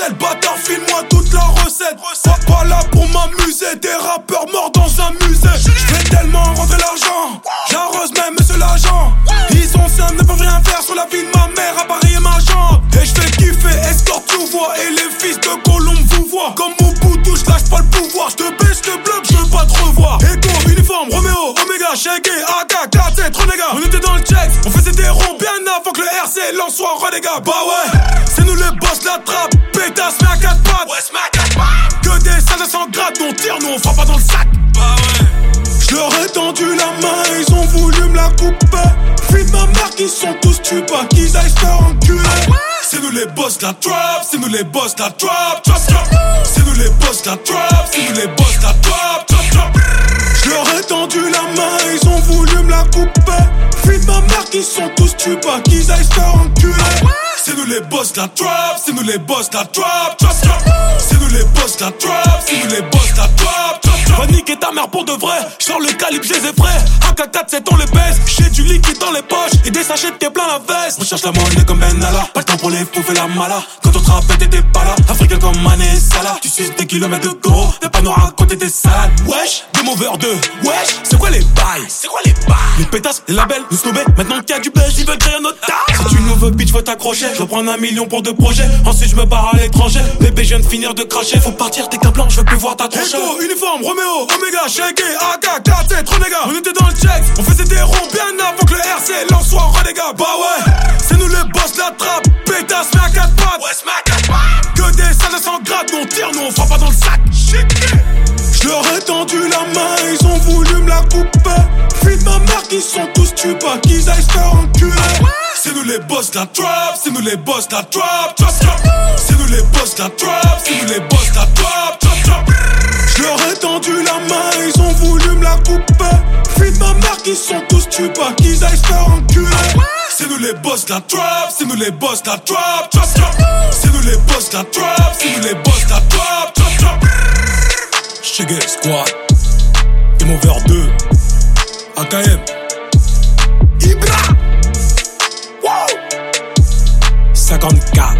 recette. Bâtard, file-moi toute la recette. Pas, pas là pour m'amuser, des rappeurs morts dans un musée. Je fais tellement rentrer l'argent, j'arrose même monsieur l'agent. Ils sont simples, ne peuvent rien faire sur la vie de ma mère, à Paris et ma jambe. Et je fais kiffer, escorte, tu vois, et les fils de Colombe vous voient. Comme mon boutou, je lâche pas le pouvoir, je te baisse le bloc, je veux pas te revoir. Echo, uniforme, Roméo, Omega, Shaggy, AK, 4, 7, trop dégâts. On était dans le check, on faisait des ronds bien avant que le RC lance soit renégat. Bah ouais, c'est nous les boss, la trappe, pétasse, mais à 4 pattes. Ouais, à 4 pattes. Que des salles à 100 grades, on tire, nous on frappe pas dans le sac. Bah ouais. Je leur ai tendu la main, ils ont voulu me la couper. Fille ma mère qui sont tous tupas, qu'ils aillent se faire enculer. C'est nous les boss de la trap, c'est nous les boss de la trap, trap, trap. C'est nous les boss de la trap, c'est nous les boss de la trap, trap, trap. Je leur ai tendu la main, ils ont voulu me la couper. Fille ma mère qui sont tous tupas, qu'ils aillent se faire enculer. Les boss la trap, c'est nous les boss la trap, trap, trap. C'est nous les boss la trap, c'est nous les boss la trap, trap, trap. Va niquer ta mère pour de vrai, sors le calibre, j'ai les frais. AK4, c'est on les j'ai du liquide dans les poches et des sachets t'es plein la veste. On cherche la monnaie comme Benalla, pas le temps pour les fous, fais la mala. Quand on te rappelle, t'étais pas là, africain comme Mané Salah. Tu suces des kilomètres de go, t'es pas nous raconter des salades. Wesh, game over 2, wesh, c'est quoi les bails? C'est quoi les bails? Les pétasses, les labels, nous snobés, maintenant qu'il y a du buzz, ils veulent créer notre taille. Faut t'accrocher. Je un million pour deux projets, ensuite je me barre à l'étranger. Bébé, je viens de finir de cracher, faut partir, t'es qu'un plan, je veux plus voir ta tronche. uniforme, Roméo, Omega, Shaggy, AK, 4, 7, renégat. On était dans le check, on faisait des ronds bien avant que le RC lance soit renégat. Bah ouais, c'est nous les boss, la trappe, pétasse, mais à 4 pattes. Ouais, mais à 4 pattes. Que des salles à 100 grades, nous on tire, nous on frappe pas dans le sac. Je leur ai tendu la main, ils ont voulu me la couper. Qui sont tous tupas, qu'ils aillent se faire enculer. C'est nous les boss de la trap, c'est nous les boss de la trap, trap, trap. C'est nous les boss de la trap, c'est nous les boss de la trap, trap, trap. Je leur ai tendu la main, ils ont voulu me la couper. De ma mère qui sont tous tupas, qu'ils aillent se faire enculer. C'est nous les boss la trap, c'est nous les boss de la trap, trap, trap. C'est nous les boss la trap, c'est nous les boss de la trap, trap, trap. Shiggy Squad, Game Over 2, AKM, Ibra, wow, 50K, hey.